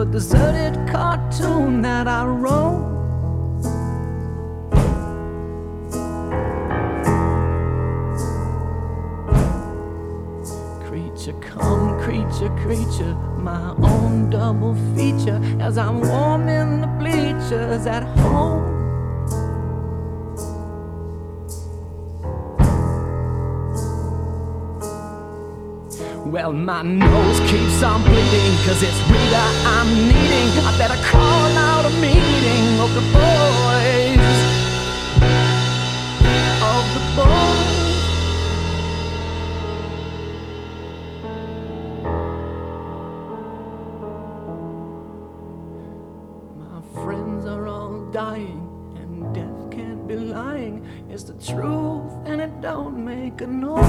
a deserted cartoon that I wrote. Creature come creature creature my own double feature as I'm warming the bleachers at home well my nose keeps on bleeding cause it's Rita I'm needing. I better call out a meeting of the boys. Of the boys. Dying and death can't be lying. It's the truth and it don't make a noise.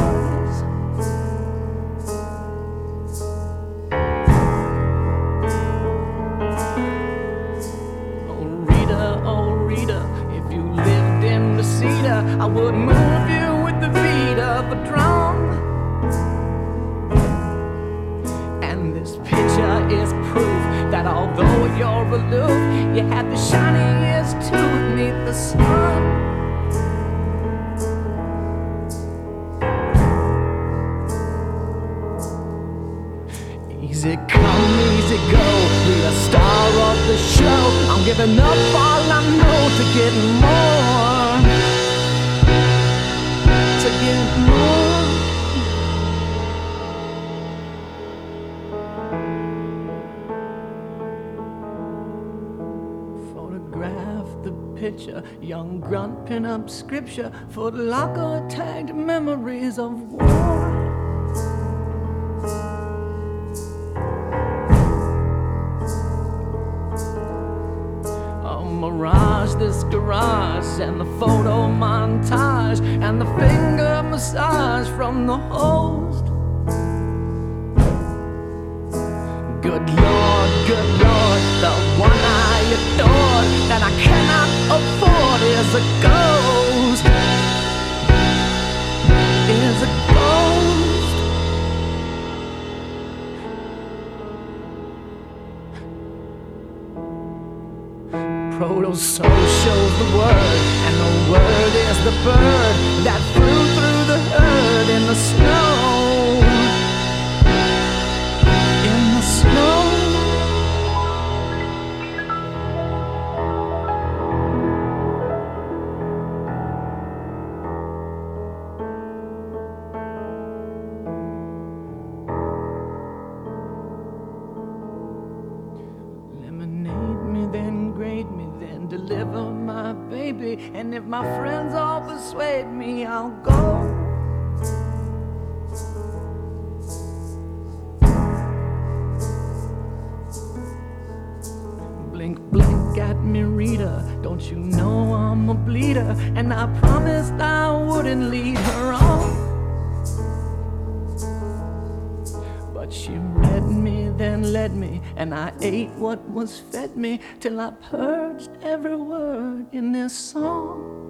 picture young grunt pin up scripture for locker tagged memories of war. burn was fed me till I purged every word in this song.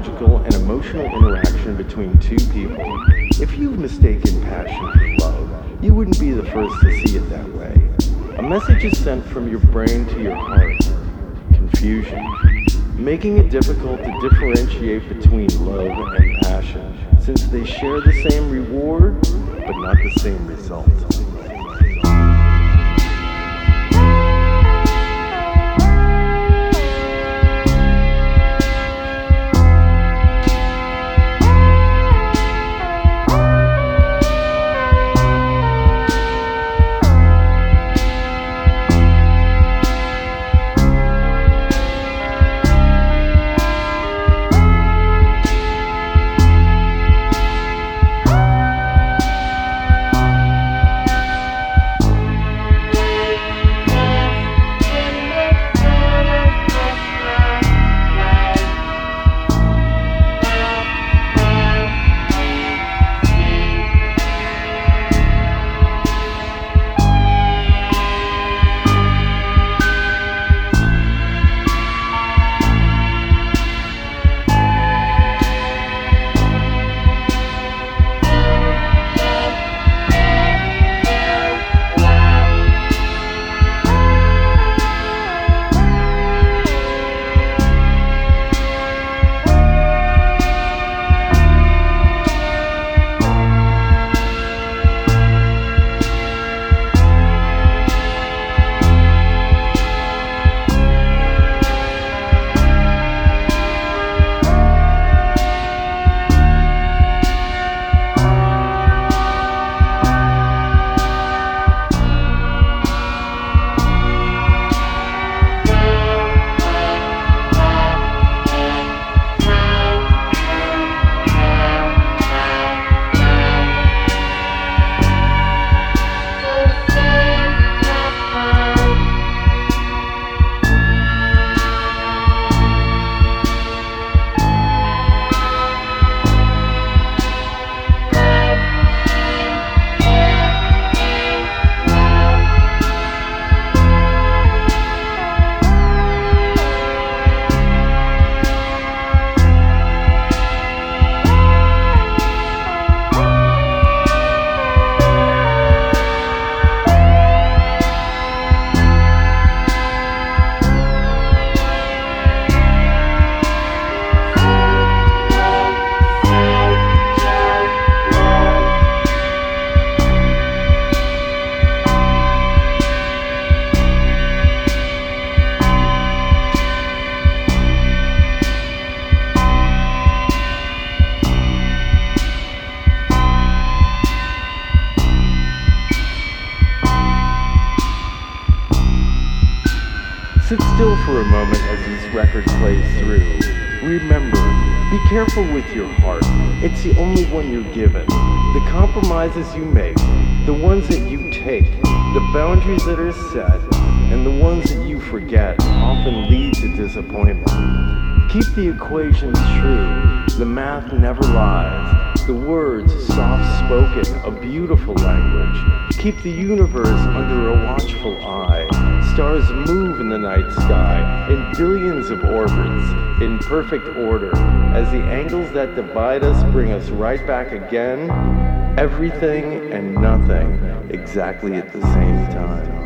Psychological and emotional interaction between two people. If you've mistaken passion for love, you wouldn't be the first to see it that way. A message is sent from your brain to your heart. Confusion, making it difficult to differentiate between love and passion, since they share the same reward, but not the same result. Careful with your heart. It's the only one you're given. The compromises you make, the ones that you take, the boundaries that are set, and the ones that you forget often lead to disappointment. Keep the equations true. The math never lies. The words soft spoken, a beautiful language. Keep the universe under a watchful eye. Stars move in the night sky in billions of orbits in perfect order as the angles that divide us bring us right back again. Everything and nothing exactly at the same time.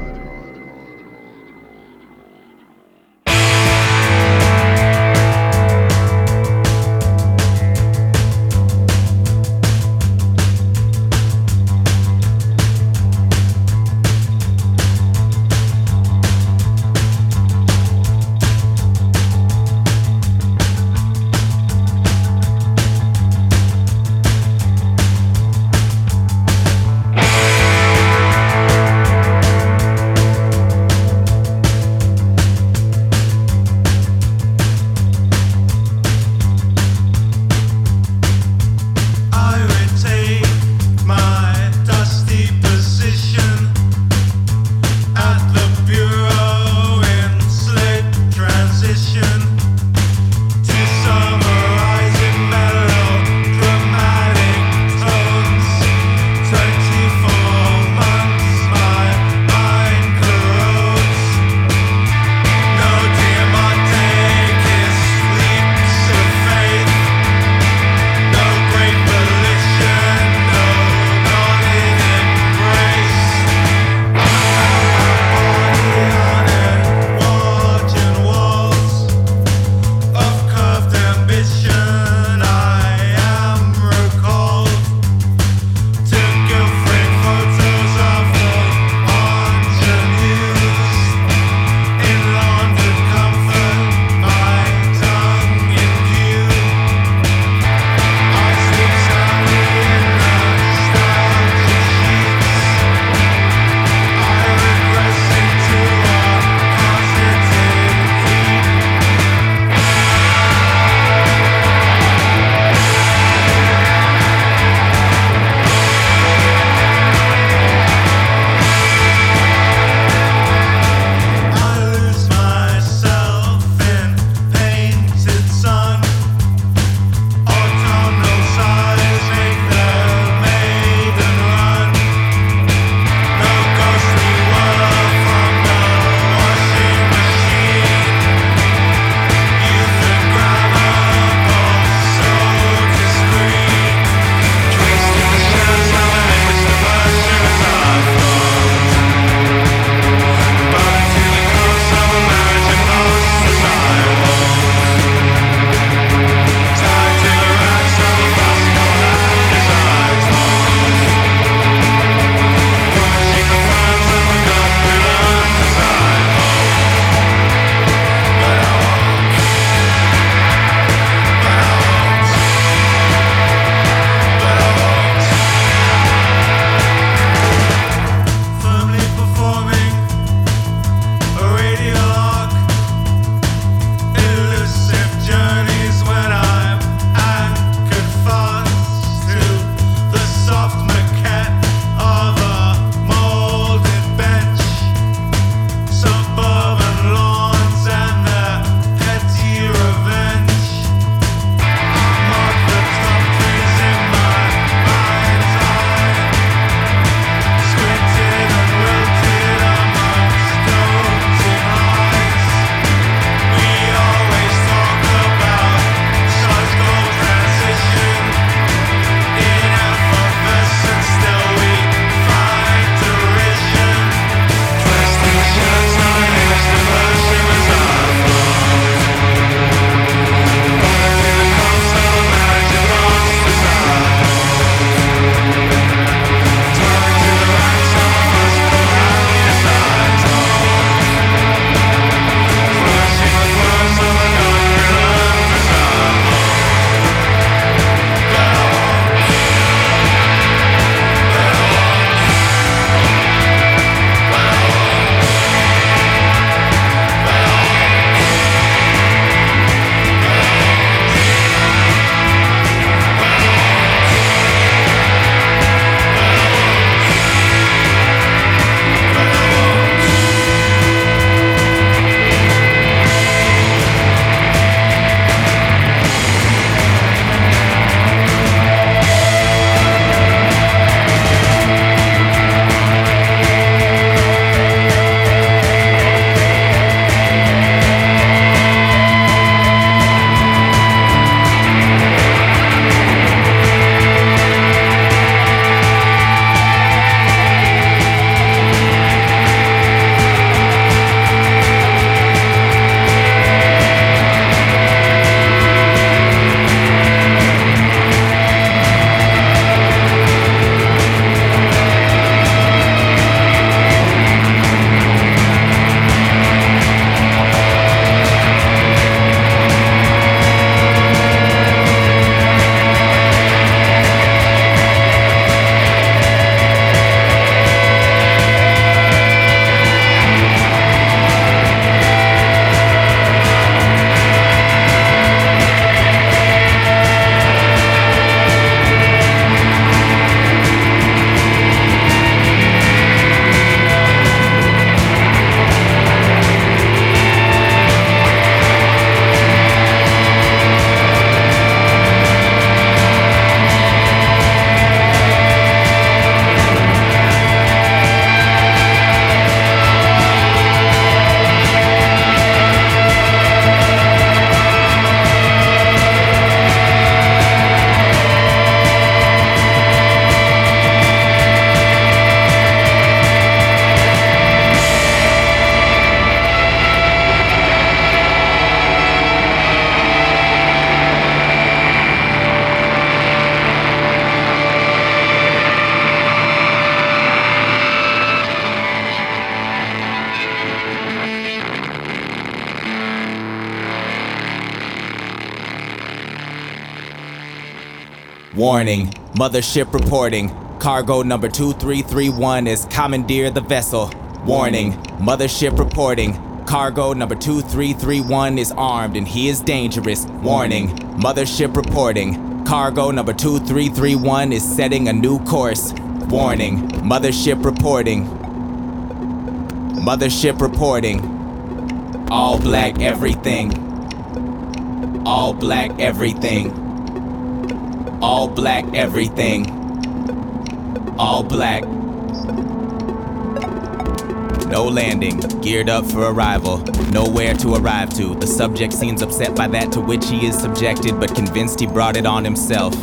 Warning, mothership reporting. Cargo number 2331 is commandeer the vessel. Warning, mothership reporting. Cargo number 2331 is armed and he is dangerous. Warning, mothership reporting. Cargo number 2331 is setting a new course. Warning, mothership reporting. Mothership reporting. All black everything. All black everything. All black everything. All black. No landing, geared up for arrival, nowhere to arrive to. The subject seems upset by that to which he is subjected, but convinced he brought it on himself.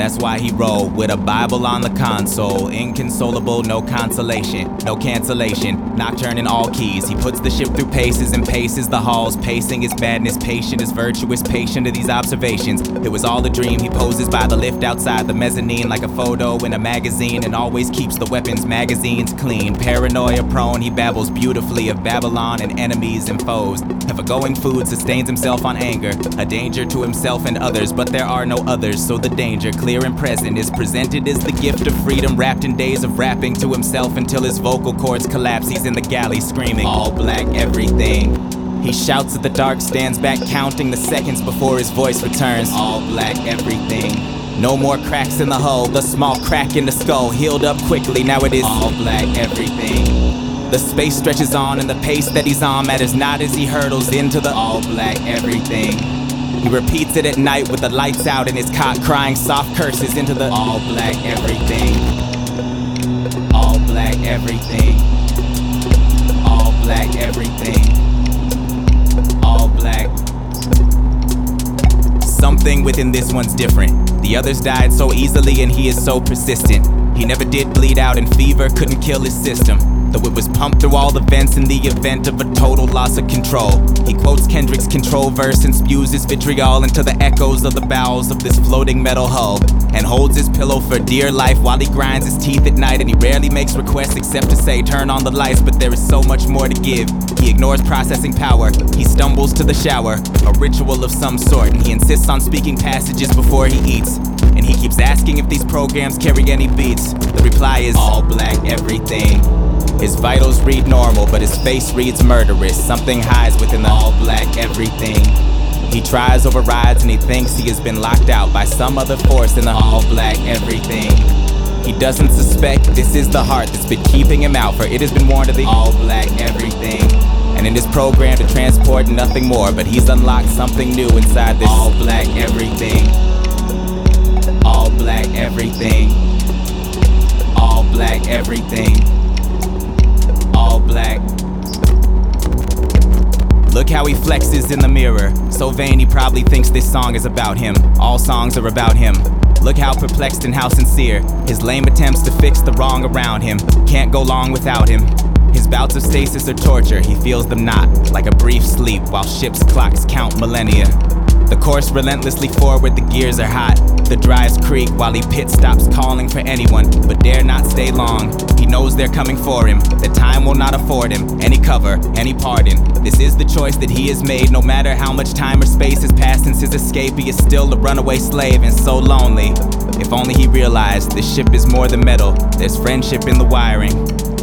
That's why he rolled with a Bible on the console. Inconsolable, no consolation, no cancellation. Nocturne in all keys. He puts the ship through paces and paces the halls. Pacing his badness, patient is virtuous, patient of these observations. It was all a dream. He poses by the lift outside the mezzanine like a photo in a magazine and always keeps the weapons magazines clean. Paranoia prone, he babbles beautifully of Babylon and enemies and foes. If a going food sustains himself on anger, a danger to himself and others, but there are no others, so the danger clear clear and present, is presented as the gift of freedom, wrapped in days of rapping to himself until his vocal cords collapse. He's in the galley screaming, All black everything. He shouts at the dark, stands back, counting the seconds before his voice returns. All black everything. No more cracks in the hull, the small crack in the skull healed up quickly. Now it is all black everything. The space stretches on, and the pace that he's on matters not as he hurdles into the all black everything. He repeats it at night with the lights out in his cot, crying soft curses into the all black everything. All black everything. All black everything. All black. Something within this one's different. The others died so easily and he is so persistent. He never did bleed out and fever couldn't kill his system. Though it was pumped through all the vents in the event of a total loss of control. He quotes Kendrick's control verse and spews his vitriol into the echoes of the bowels of this floating metal hull. And holds his pillow for dear life while he grinds his teeth at night. And he rarely makes requests except to say, Turn on the lights, but there is so much more to give. He ignores processing power. He stumbles to the shower, a ritual of some sort. And he insists on speaking passages before he eats. And he keeps asking if these programs carry any beats. The reply is all black everything. His vitals read normal, but his face reads murderous. Something hides within the all black everything. He tries overrides and he thinks he has been locked out by some other force in the all black everything. He doesn't suspect this is the heart that's been keeping him out, for it has been warned of the all black everything. And in his program to transport nothing more, but he's unlocked something new inside this all black everything. All black everything. All black everything all black. Look how he flexes in the mirror. So vain he probably thinks this song is about him. All songs are about him. Look how perplexed and how sincere. His lame attempts to fix the wrong around him. Can't go long without him. His bouts of stasis are torture, he feels them not, like a brief sleep while ships' clocks count millennia. The course relentlessly forward, the gears are hot. The drives creak while he pit stops calling for anyone, but dare not stay long. He knows they're coming for him. The time will not afford him any cover, any pardon. This is the choice that he has made. No matter how much time or space has passed since his escape, he is still a runaway slave and so lonely. If only he realized this ship is more than metal, there's friendship in the wiring.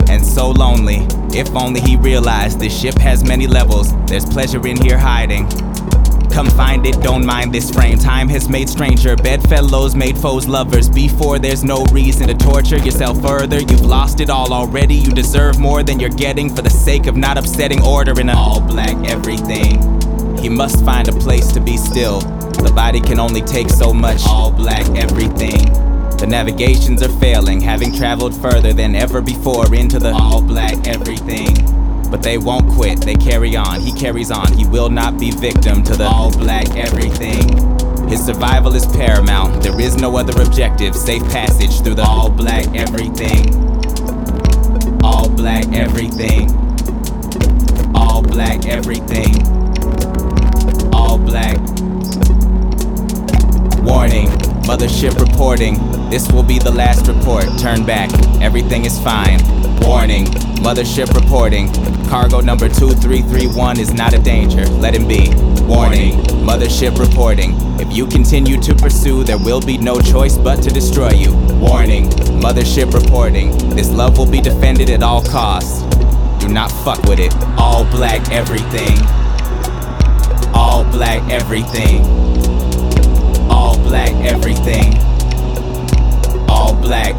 And so lonely. If only he realized this ship has many levels, there's pleasure in here hiding. Come find it, don't mind this frame. Time has made stranger, bedfellows made foes lovers. Before there's no reason to torture yourself further. You've lost it all already. You deserve more than you're getting for the sake of not upsetting order in all black everything. He must find a place to be still. The body can only take so much. All black everything. The navigations are failing, having traveled further than ever before into the all black everything. But they won't quit, they carry on, he carries on. He will not be victim to the all black everything. His survival is paramount, there is no other objective. Safe passage through the all black everything. All black everything. All black everything. All black. Warning, mothership reporting. This will be the last report. Turn back, everything is fine warning. Mothership reporting. Cargo number 2331 is not a danger. Let him be. Warning. Mothership reporting. If you continue to pursue there will be no choice but to destroy you. Warning. Mothership reporting. This love will be defended at all costs. Do not fuck with it. All black everything. All black everything. All black everything. All black.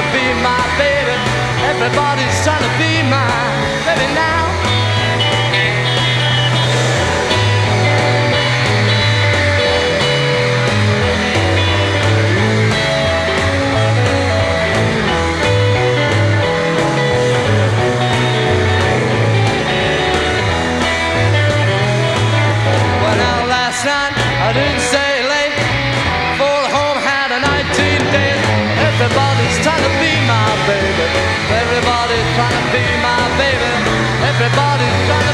to be my baby. Everybody's trying to be mine. Baby now fait pas du